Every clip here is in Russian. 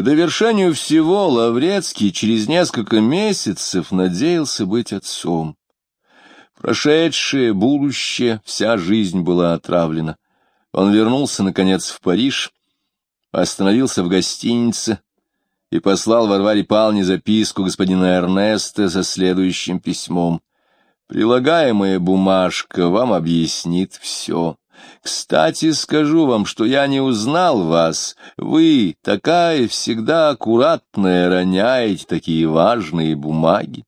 К довершению всего Лаврецкий через несколько месяцев надеялся быть отцом. Прошедшее, будущее, вся жизнь была отравлена. Он вернулся, наконец, в Париж, остановился в гостинице и послал Варваре Павловне записку господина Эрнеста со следующим письмом. «Прилагаемая бумажка вам объяснит все». Кстати, скажу вам, что я не узнал вас. Вы, такая всегда аккуратная, роняете такие важные бумаги.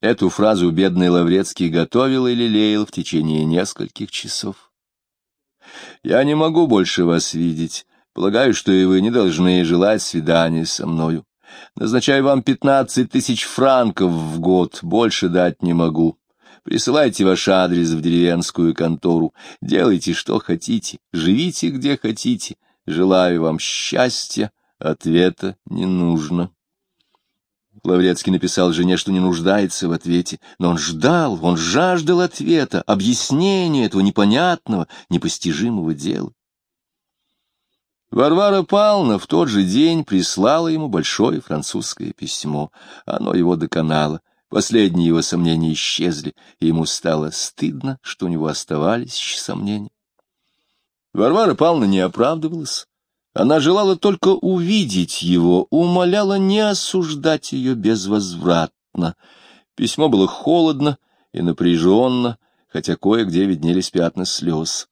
Эту фразу бедный Лаврецкий готовил и лелеял в течение нескольких часов. Я не могу больше вас видеть. Полагаю, что и вы не должны желать свидания со мною. Назначаю вам пятнадцать тысяч франков в год, больше дать не могу. Присылайте ваш адрес в деревенскую контору. Делайте, что хотите, живите, где хотите. Желаю вам счастья. Ответа не нужно. Лаврецкий написал жене, что не нуждается в ответе, но он ждал, он жаждал ответа, объяснения этого непонятного, непостижимого дела. Варвара Павловна в тот же день прислала ему большое французское письмо. Оно его доконало. Последние его сомнения исчезли, и ему стало стыдно, что у него оставались еще сомнения. Варвара Павловна не оправдывалась. Она желала только увидеть его, умоляла не осуждать ее безвозвратно. Письмо было холодно и напряженно, хотя кое-где виднелись пятна слез.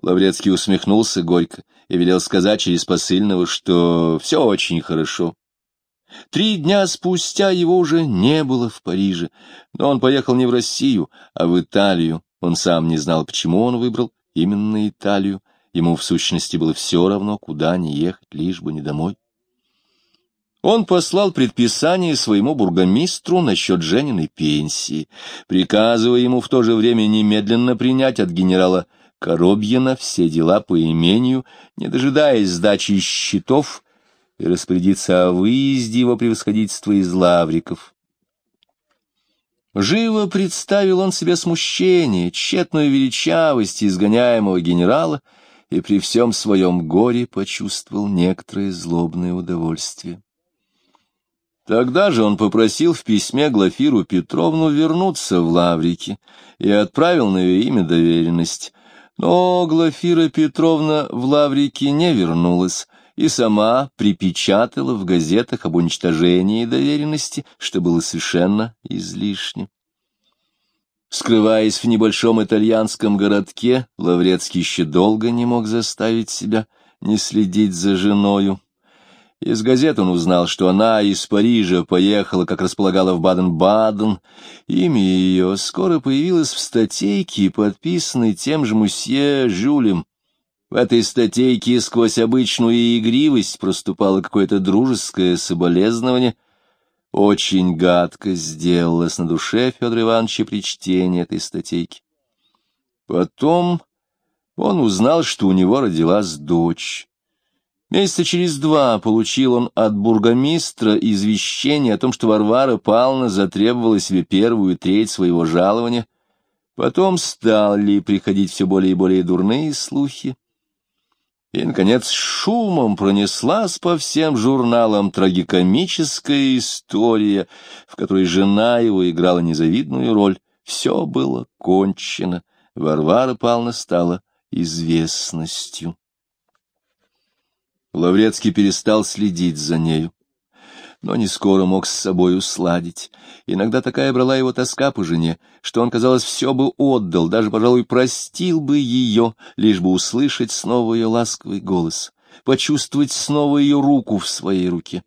Лаврецкий усмехнулся горько и велел сказать через посыльного, что все очень хорошо, Три дня спустя его уже не было в Париже, но он поехал не в Россию, а в Италию. Он сам не знал, почему он выбрал именно Италию. Ему, в сущности, было все равно, куда не ехать, лишь бы не домой. Он послал предписание своему бургомистру насчет Жениной пенсии, приказывая ему в то же время немедленно принять от генерала Коробьина все дела по имению, не дожидаясь сдачи счетов, и распорядиться о выезде его превосходительства из лавриков. Живо представил он себе смущение, тщетную величавость изгоняемого генерала и при всем своем горе почувствовал некоторое злобное удовольствие. Тогда же он попросил в письме Глафиру Петровну вернуться в Лаврики и отправил на ее имя доверенность. Но Глафира Петровна в Лаврике не вернулась, и сама припечатала в газетах об уничтожении доверенности, что было совершенно излишне. Скрываясь в небольшом итальянском городке, Лаврецкий еще долго не мог заставить себя не следить за женою. Из газет он узнал, что она из Парижа поехала, как располагала в Баден-Баден. Имя ее скоро появилось в статейке, подписанной тем же мусье Жюлем, в этой статейке сквозь обычную игривость проступало какое-то дружеское соболезнование. Очень гадко сделалось на душе Федора Ивановича при чтении этой статейки. Потом он узнал, что у него родилась дочь. Месяца через два получил он от бургомистра извещение о том, что Варвара Павловна затребовала себе первую треть своего жалования. Потом стали приходить все более и более дурные слухи. И, наконец, шумом пронеслась по всем журналам трагикомическая история, в которой жена его играла незавидную роль. Все было кончено. Варвара Павловна стала известностью. Лаврецкий перестал следить за нею но не скоро мог с собой усладить. Иногда такая брала его тоска по жене, что он, казалось, все бы отдал, даже, пожалуй, простил бы ее, лишь бы услышать снова ее ласковый голос, почувствовать снова ее руку в своей руке.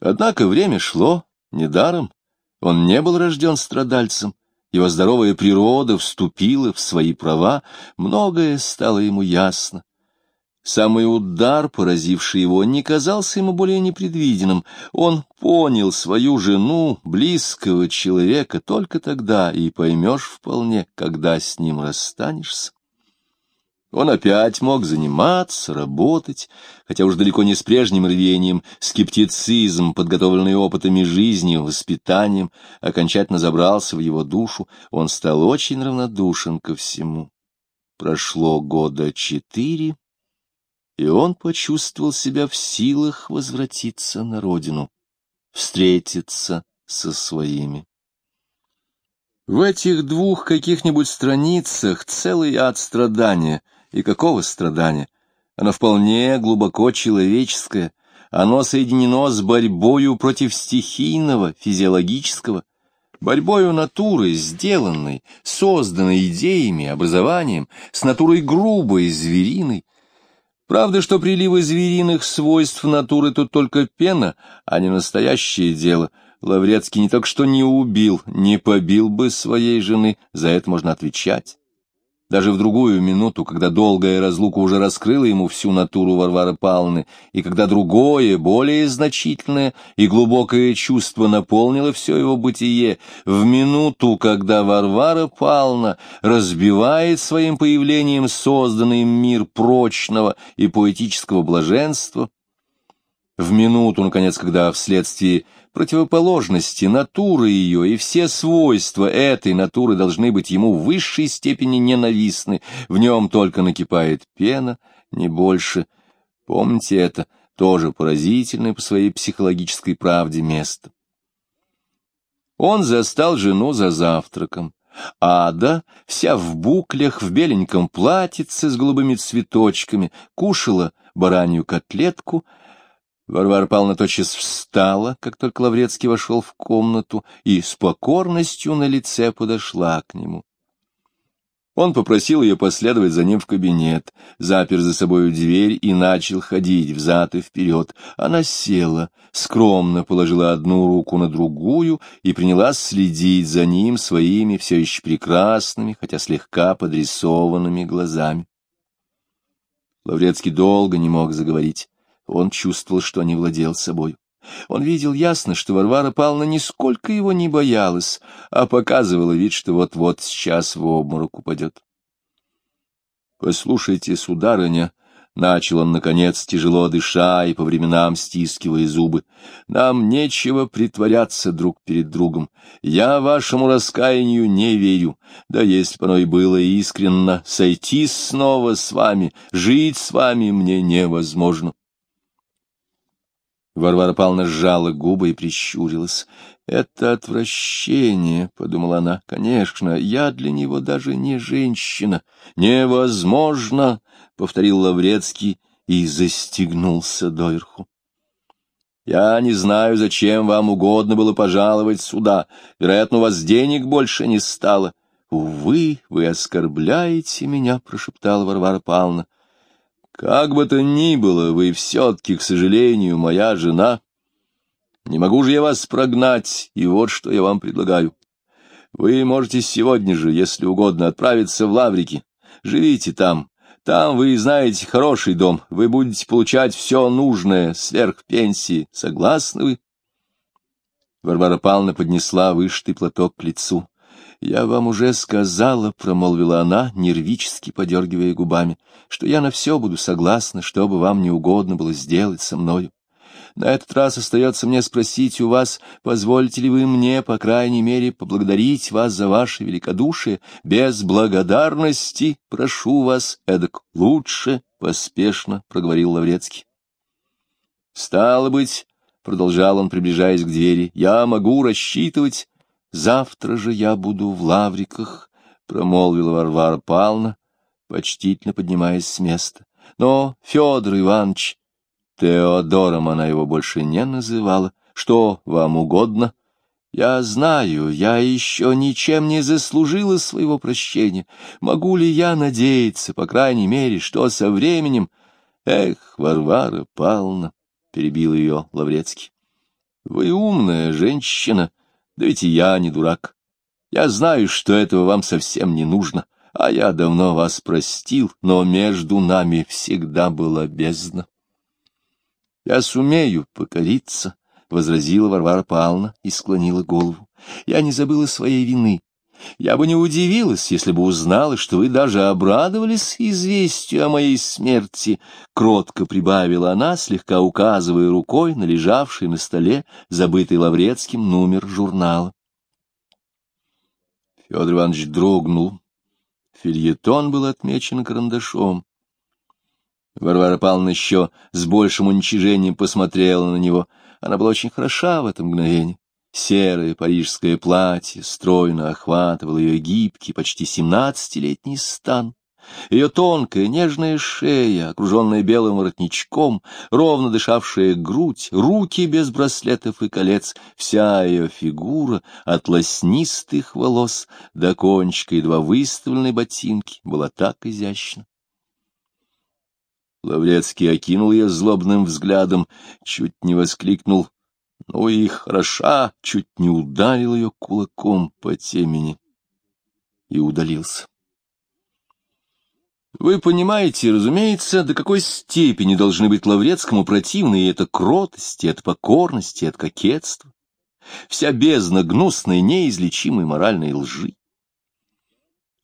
Однако время шло недаром, он не был рожден страдальцем, его здоровая природа вступила в свои права, многое стало ему ясно. Самый удар, поразивший его, не казался ему более непредвиденным. Он понял свою жену, близкого человека, только тогда и поймешь вполне, когда с ним расстанешься. Он опять мог заниматься, работать, хотя уж далеко не с прежним рвением, скептицизм, подготовленный опытами жизни, воспитанием, окончательно забрался в его душу, он стал очень равнодушен ко всему. Прошло года четыре, и он почувствовал себя в силах возвратиться на родину, встретиться со своими. В этих двух каких-нибудь страницах целый ад страдания. И какого страдания? Оно вполне глубоко человеческое. Оно соединено с борьбою против стихийного, физиологического, борьбою натуры, сделанной, созданной идеями, образованием, с натурой грубой, звериной. Правда, что приливы звериных свойств натуры тут только пена, а не настоящее дело. Лаврецкий не только что не убил, не побил бы своей жены, за это можно отвечать. Даже в другую минуту, когда долгая разлука уже раскрыла ему всю натуру Варвары Павловны, и когда другое, более значительное и глубокое чувство наполнило все его бытие, в минуту, когда Варвара Павловна разбивает своим появлением созданный мир прочного и поэтического блаженства, в минуту, наконец, когда вследствие противоположности, натуры ее и все свойства этой натуры должны быть ему в высшей степени ненавистны, в нем только накипает пена, не больше. Помните это, тоже поразительное по своей психологической правде место. Он застал жену за завтраком. Ада, вся в буклях, в беленьком платьице с голубыми цветочками, кушала баранью котлетку, Варвара Павловна тотчас встала, как только Лаврецкий вошел в комнату, и с покорностью на лице подошла к нему. Он попросил ее последовать за ним в кабинет, запер за собою дверь и начал ходить взад и вперед. Она села, скромно положила одну руку на другую и принялась следить за ним своими все еще прекрасными, хотя слегка подрисованными глазами. Лаврецкий долго не мог заговорить. Он чувствовал, что не владел собой. Он видел ясно, что Варвара Павловна нисколько его не боялась, а показывала вид, что вот-вот сейчас в обморок упадет. — Послушайте, сударыня, — начал он, наконец, тяжело дыша и по временам стискивая зубы, — нам нечего притворяться друг перед другом. Я вашему раскаянию не верю, да если бы оно и было искренно, сойти снова с вами, жить с вами мне невозможно. Варвара Павловна сжала губы и прищурилась. «Это отвращение», — подумала она. «Конечно, я для него даже не женщина». «Невозможно», — повторил Лаврецкий и застегнулся доверху. «Я не знаю, зачем вам угодно было пожаловать сюда. Вероятно, у вас денег больше не стало». «Увы, вы оскорбляете меня», — прошептала Варвара Павловна. Как бы то ни было, вы все-таки, к сожалению, моя жена. Не могу же я вас прогнать, и вот что я вам предлагаю. Вы можете сегодня же, если угодно, отправиться в Лаврики. Живите там. Там вы знаете хороший дом. Вы будете получать все нужное сверх пенсии. Согласны вы? Варвара Павловна поднесла вышитый платок к лицу. «Я вам уже сказала», — промолвила она, нервически подергивая губами, «что я на все буду согласна, что бы вам не угодно было сделать со мною. На этот раз остается мне спросить у вас, позволите ли вы мне, по крайней мере, поблагодарить вас за ваше великодушие. Без благодарности, прошу вас, эдак лучше, — поспешно проговорил Лаврецкий. «Стало быть», — продолжал он, приближаясь к двери, — «я могу рассчитывать Завтра же я буду в Лавриках, — промолвила Варвара Павловна, почтительно поднимаясь с места. Но Федор Иванович, Теодором она его больше не называла, что вам угодно. Я знаю, я еще ничем не заслужила своего прощения. Могу ли я надеяться, по крайней мере, что со временем... Эх, Варвара Павловна, — перебил ее Лаврецкий, — вы умная женщина, — да ведь и я не дурак. Я знаю, что этого вам совсем не нужно, а я давно вас простил, но между нами всегда была бездна. — Я сумею покориться, — возразила Варвара Павловна и склонила голову. — Я не забыла своей вины. Я бы не удивилась, если бы узнала, что вы даже обрадовались известию о моей смерти, — кротко прибавила она, слегка указывая рукой на лежавший на столе, забытый Лаврецким номер журнала. Федор Иванович дрогнул. Фильетон был отмечен карандашом. Варвара Павловна еще с большим уничижением посмотрела на него. Она была очень хороша в это мгновение. Серое парижское платье стройно охватывало ее гибкий, почти семнадцатилетний стан. Ее тонкая, нежная шея, окруженная белым воротничком, ровно дышавшая грудь, руки без браслетов и колец, вся ее фигура от лоснистых волос до кончика едва выставленной ботинки была так изящна. Лаврецкий окинул ее злобным взглядом, чуть не воскликнул «Ну и хороша!» чуть не ударил ее кулаком по темени и удалился. Вы понимаете, разумеется, до какой степени должны быть Лаврецкому противны и эта кротость, и эта покорность, и это кокетство, вся бездна гнусной, неизлечимой моральной лжи.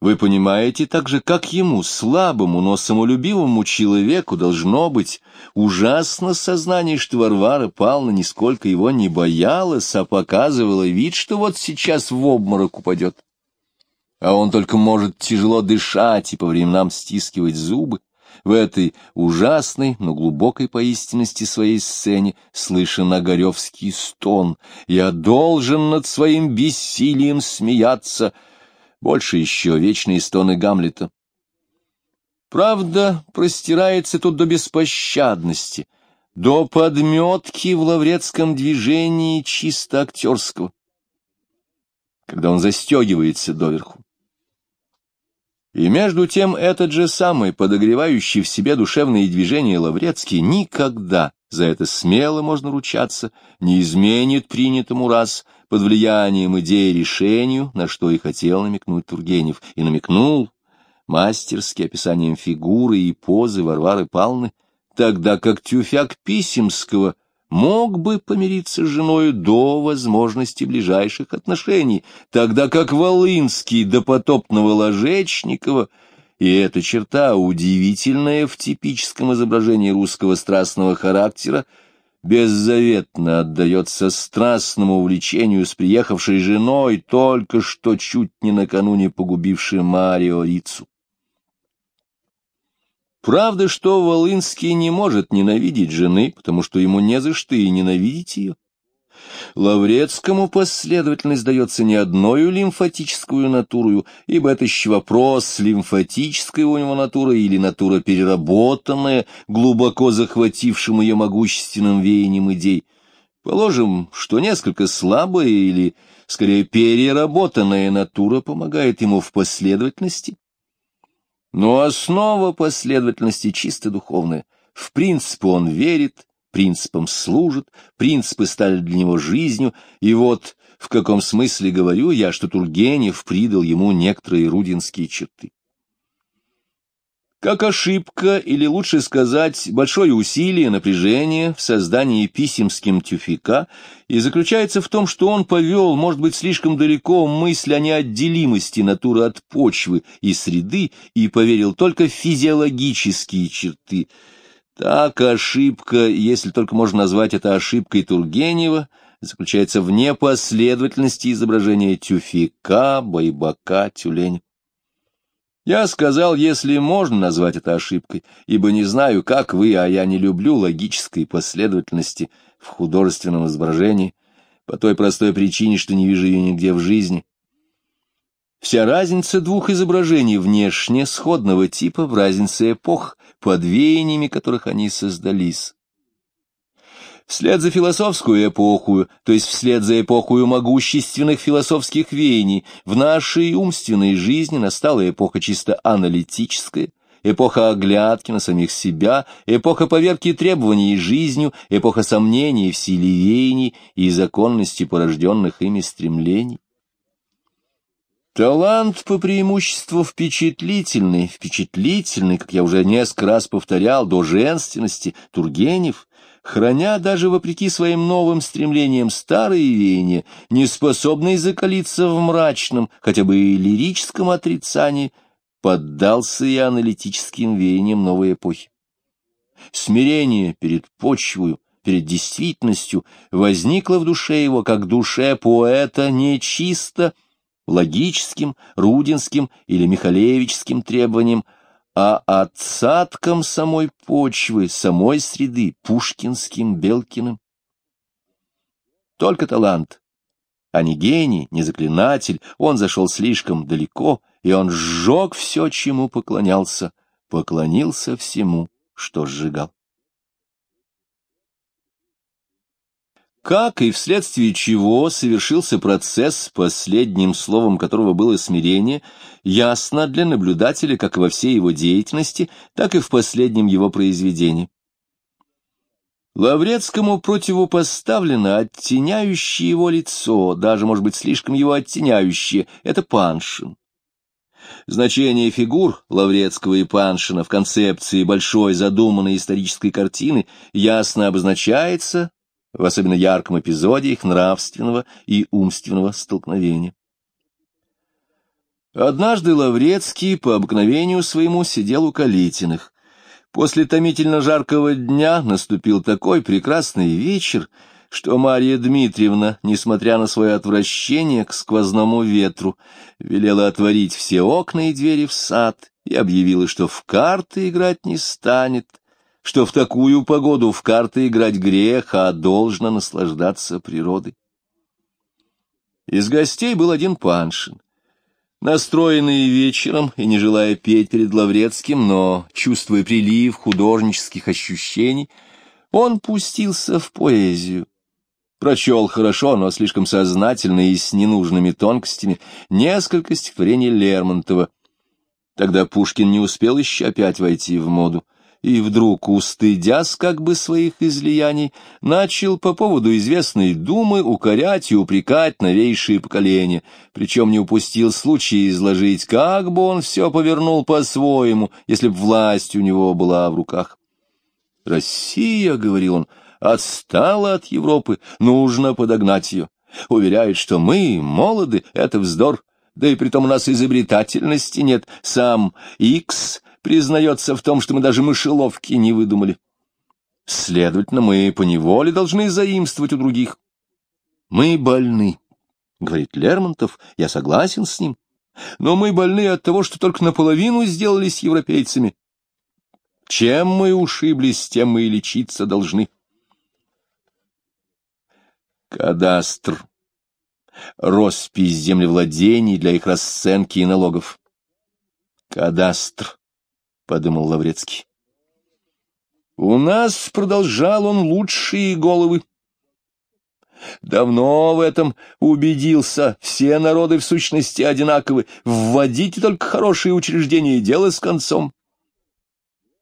Вы понимаете также, как ему, слабому, но самолюбивому человеку, должно быть ужасно сознание, что Варвара Павловна нисколько его не боялась, а показывала вид, что вот сейчас в обморок упадет. А он только может тяжело дышать и по временам стискивать зубы, в этой ужасной, но глубокой по истинности своей сцене слышен Огаревский стон. «Я должен над своим бессилием смеяться», больше еще вечные стоны Гамлета. Правда, простирается тут до беспощадности, до подметки в лаврецком движении чисто актерского, когда он застегивается доверху. И между тем этот же самый, подогревающий в себе душевные движения Лаврецкий, никогда, за это смело можно ручаться, не изменит принятому раз под влиянием идеи решению, на что и хотел намекнуть Тургенев, и намекнул мастерски описанием фигуры и позы Варвары Павловны, тогда как Тюфяк Писемского — мог бы помириться с женой до возможности ближайших отношений, тогда как Волынский до потопного Ложечникова, и эта черта, удивительная в типическом изображении русского страстного характера, беззаветно отдается страстному увлечению с приехавшей женой, только что чуть не накануне погубившей Марио Рицу. Правда, что Волынский не может ненавидеть жены, потому что ему не за что и ненавидеть ее. Лаврецкому последовательность дается не одною лимфатическую натурою, ибо это еще вопрос, лимфатическая у него натура или натура переработанная, глубоко захватившим ее могущественным веянием идей. Положим, что несколько слабая или, скорее, переработанная натура помогает ему в последовательности, но основа последовательности чисто духовная. В принципы он верит, принципам служит, принципы стали для него жизнью, и вот в каком смысле говорю я, что Тургенев придал ему некоторые рудинские черты. Как ошибка, или лучше сказать, большое усилие, напряжение в создании писемским тюфика и заключается в том, что он повел, может быть, слишком далеко мысль о неотделимости натуры от почвы и среды и поверил только в физиологические черты. Так ошибка, если только можно назвать это ошибкой Тургенева, заключается в непоследовательности изображения тюфика, байбака, тюленя. Я сказал, если можно назвать это ошибкой, ибо не знаю, как вы, а я не люблю логической последовательности в художественном изображении, по той простой причине, что не вижу ее нигде в жизни. Вся разница двух изображений внешне сходного типа в разнице эпох, под веяниями которых они создались. Вслед за философскую эпоху, то есть вслед за эпохою могущественных философских веяний, в нашей умственной жизни настала эпоха чисто аналитическая, эпоха оглядки на самих себя, эпоха поверки требований жизнью, эпоха сомнений в силе веяний и законности порожденных ими стремлений. Талант по преимуществу впечатлительный, впечатлительный, как я уже несколько раз повторял, до женственности, Тургенев, храня даже вопреки своим новым стремлениям старые веяния, не способный закалиться в мрачном, хотя бы и лирическом отрицании, поддался и аналитическим веяниям новой эпохи. Смирение перед почвою, перед действительностью возникло в душе его, как душе поэта, не чисто, логическим, рудинским или михалевическим требованием, а отсадком самой почвы, самой среды, Пушкинским, Белкиным. Только талант, а не гений, не заклинатель, он зашел слишком далеко, и он сжег все, чему поклонялся, поклонился всему, что сжигал. Как и вследствие чего совершился процесс, последним словом которого было смирение, ясно для наблюдателя как во всей его деятельности, так и в последнем его произведении. Лаврецкому противопоставлено оттеняющее его лицо, даже, может быть, слишком его оттеняющее, это Паншин. Значение фигур Лаврецкого и Паншина в концепции большой задуманной исторической картины ясно обозначается в особенно ярком эпизоде их нравственного и умственного столкновения. Однажды Лаврецкий по обыкновению своему сидел у Калитиных. После томительно жаркого дня наступил такой прекрасный вечер, что Марья Дмитриевна, несмотря на свое отвращение к сквозному ветру, велела отворить все окна и двери в сад и объявила, что в карты играть не станет, что в такую погоду в карты играть грех, а должно наслаждаться природой. Из гостей был один Паншин. Настроенный вечером и не желая петь перед Лаврецким, но чувствуя прилив художнических ощущений, он пустился в поэзию. Прочел хорошо, но слишком сознательно и с ненужными тонкостями несколько стихотворений Лермонтова. Тогда Пушкин не успел еще опять войти в моду и вдруг, устыдясь как бы своих излияний, начал по поводу известной думы укорять и упрекать новейшие поколения, причем не упустил случая изложить, как бы он все повернул по-своему, если б власть у него была в руках. «Россия, — говорил он, — отстала от Европы, нужно подогнать ее. Уверяет, что мы, молоды, — это вздор, да и притом у нас изобретательности нет. Сам Икс признается в том, что мы даже мышеловки не выдумали. Следовательно, мы поневоле должны заимствовать у других. Мы больны, — говорит Лермонтов, я согласен с ним. Но мы больны от того, что только наполовину сделались европейцами. Чем мы ушиблись, тем мы и лечиться должны. Кадастр. Роспись землевладений для их расценки и налогов. Кадастр подумал Лаврецкий. У нас, продолжал он, лучшие головы. Давно в этом убедился, все народы в сущности одинаковы, вводите только хорошие учреждения и дело с концом.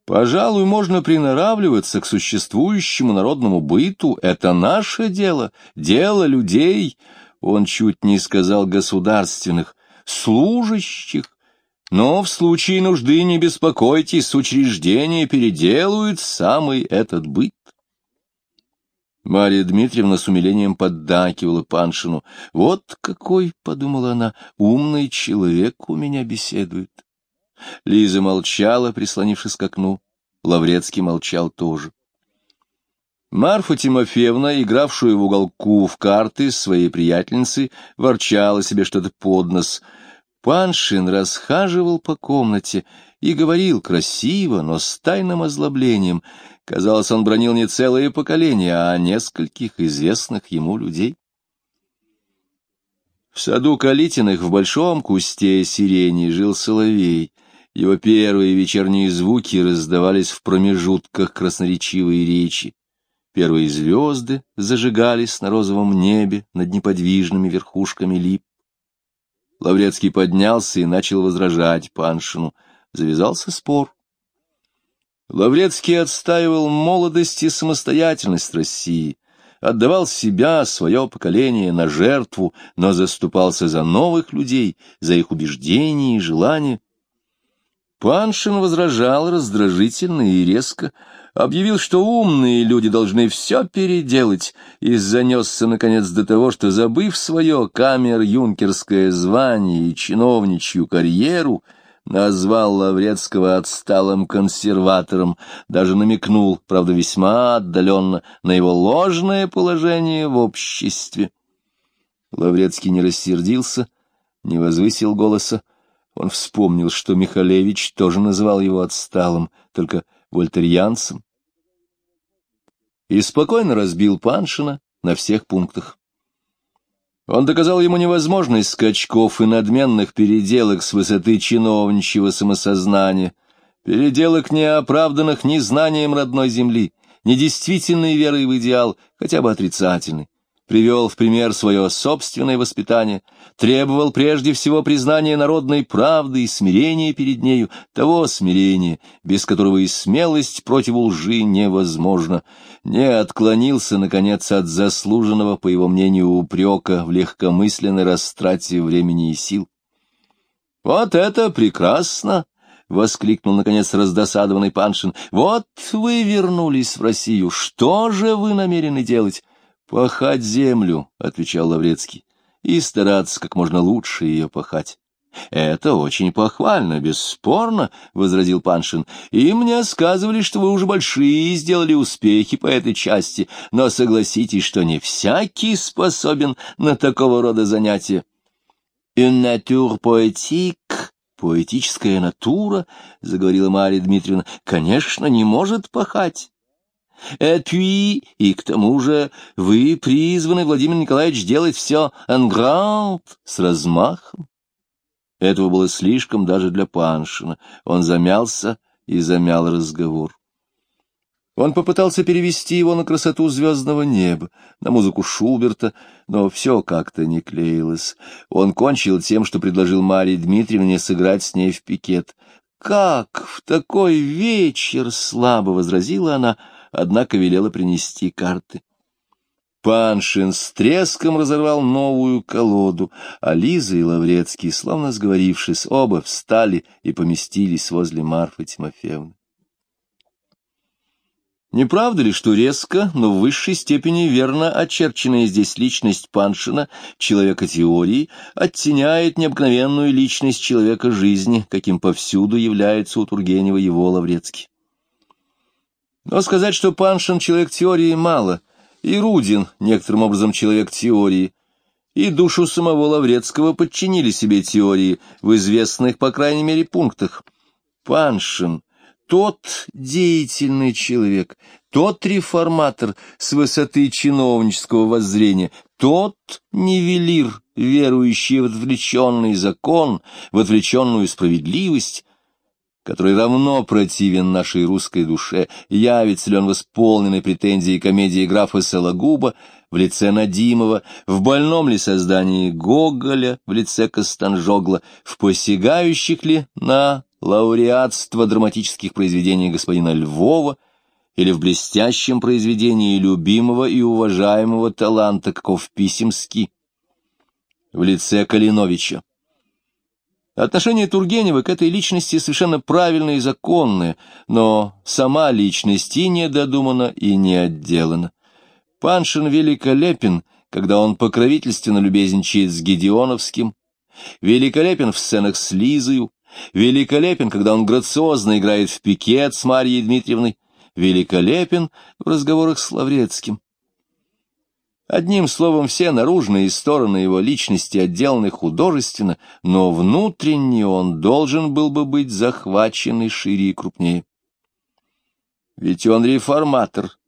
Пожалуй, можно приноравливаться к существующему народному быту, это наше дело, дело людей, он чуть не сказал государственных, служащих, но в случае нужды не беспокойтесь, учреждения переделают самый этот быт. Марья Дмитриевна с умилением поддакивала Паншину. «Вот какой, — подумала она, — умный человек у меня беседует». Лиза молчала, прислонившись к окну. Лаврецкий молчал тоже. Марфа Тимофеевна, игравшую в уголку в карты своей приятельницей, ворчала себе что-то под нос — Паншин расхаживал по комнате и говорил красиво, но с тайным озлоблением. Казалось, он бронил не целое поколение, а нескольких известных ему людей. В саду Калитиных в большом кусте сирени жил соловей. Его первые вечерние звуки раздавались в промежутках красноречивой речи. Первые звезды зажигались на розовом небе над неподвижными верхушками лип. Лаврецкий поднялся и начал возражать Паншину. Завязался спор. Лаврецкий отстаивал молодость и самостоятельность России, отдавал себя, свое поколение на жертву, но заступался за новых людей, за их убеждения и желания. Паншин возражал раздражительно и резко, объявил, что умные люди должны все переделать, и занесся, наконец, до того, что, забыв свое камер-юнкерское звание и чиновничью карьеру, назвал Лаврецкого отсталым консерватором, даже намекнул, правда, весьма отдаленно, на его ложное положение в обществе. Лаврецкий не рассердился, не возвысил голоса, Он вспомнил, что Михалевич тоже называл его отсталым, только вольтерьянцем, и спокойно разбил Паншина на всех пунктах. Он доказал ему невозможность скачков и надменных переделок с высоты чиновничьего самосознания, переделок, неоправданных ни знанием родной земли, ни действительной верой в идеал, хотя бы отрицательный привел в пример свое собственное воспитание, требовал прежде всего признания народной правды и смирения перед нею, того смирения, без которого и смелость против лжи невозможна, не отклонился, наконец, от заслуженного, по его мнению, упрека в легкомысленной растрате времени и сил. «Вот это прекрасно!» — воскликнул, наконец, раздосадованный Паншин. — Вот вы вернулись в Россию. Что же вы намерены делать? — Пахать землю, — отвечал Лаврецкий, — и стараться как можно лучше ее пахать. — Это очень похвально, бесспорно, — возразил Паншин, — и мне сказывали, что вы уже большие сделали успехи по этой части, но согласитесь, что не всякий способен на такого рода занятия. — Une nature poétique, поэтическая натура, — заговорила Марья Дмитриевна, — конечно, не может пахать. Эпюи, и к тому же вы призваны, Владимир Николаевич, делать все ангрант, с размахом. Этого было слишком даже для Паншина. Он замялся и замял разговор. Он попытался перевести его на красоту звездного неба, на музыку Шуберта, но все как-то не клеилось. Он кончил тем, что предложил Марии Дмитриевне сыграть с ней в пикет. «Как в такой вечер?» — слабо возразила она — однако велела принести карты. Паншин с треском разорвал новую колоду, а Лиза и Лаврецкий, словно сговорившись, оба встали и поместились возле Марфы Тимофеевны. Не правда ли, что резко, но в высшей степени верно очерченная здесь личность Паншина, человека теории, оттеняет необыкновенную личность человека жизни, каким повсюду является у Тургенева его Лаврецкий? Но сказать, что Паншин человек теории, мало, и Рудин некоторым образом человек теории, и душу самого Лаврецкого подчинили себе теории в известных, по крайней мере, пунктах. Паншин — тот деятельный человек, тот реформатор с высоты чиновнического воззрения, тот нивелир, верующий в отвлеченный закон, в отвлеченную справедливость, который равно противен нашей русской душе, явится ли он восполненной претензией комедии графа Сологуба в лице Надимова, в больном ли создании Гоголя в лице Костанжогла, в посягающих ли на лауреатство драматических произведений господина Львова, или в блестящем произведении любимого и уважаемого таланта, каков Писемский, в лице Калиновича. Отношение Тургенева к этой личности совершенно правильное и законное, но сама личность и не додумана, и не отделана. Паншин великолепен, когда он покровительственно любезничает с Гедеоновским, великолепен в сценах с Лизою, великолепен, когда он грациозно играет в пикет с Марьей Дмитриевной, великолепен в разговорах с Лаврецким. Одним словом, все наружные стороны его личности отделаны художественно, но внутренне он должен был бы быть захвачен и шире и крупнее. Ведь он реформатор,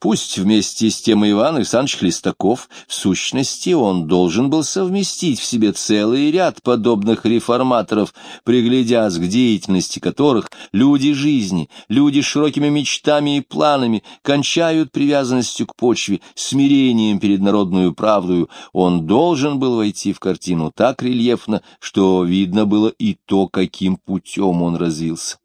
Пусть вместе с тем Иван Александрович Хлестаков, в сущности, он должен был совместить в себе целый ряд подобных реформаторов, приглядясь к деятельности которых люди жизни, люди с широкими мечтами и планами кончают привязанностью к почве, смирением перед народную правдою, он должен был войти в картину так рельефно, что видно было и то, каким путем он развился.